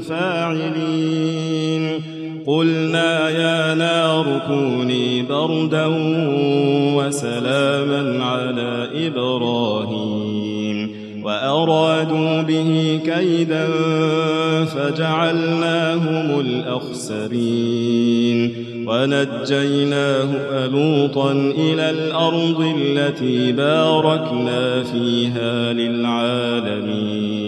فاعلين قلنا يا نار كوني بردا وسلاما على إبراهيم. وأرادوا به كيدا فجعلناهم الأخسرين. ونجيناه ألوطا إلى الأرض التي باركنا فيها للعالمين.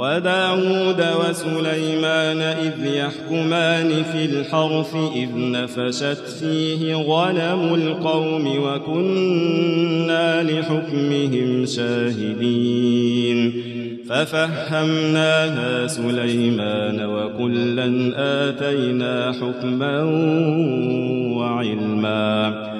وداود وسليمان إذ يحكمان في الحرث إذ نفشت فيه غنم القوم وكنا لحكمهم شاهدين. ففهمناها سليمان وكلا آتينا حكما وعلما.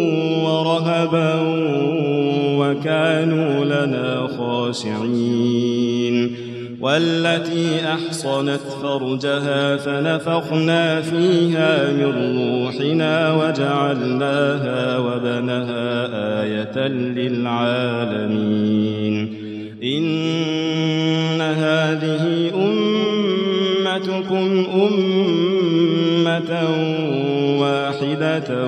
وكانوا لنا خاشعين والتي أحصنت فرجها فنفخنا فيها من روحنا وجعلناها وبنها آية للعالمين. إن هذه أمتكم أمة واحدة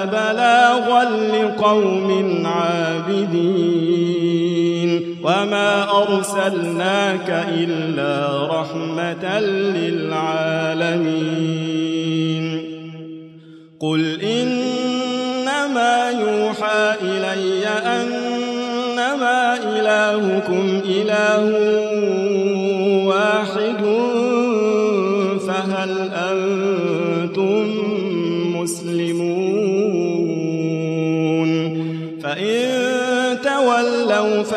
هذا لبلاغا لقوم عابدين. وما أرسلناك إلا رحمة للعالمين. قل إنما يوحى إلي أنما إلهكم إله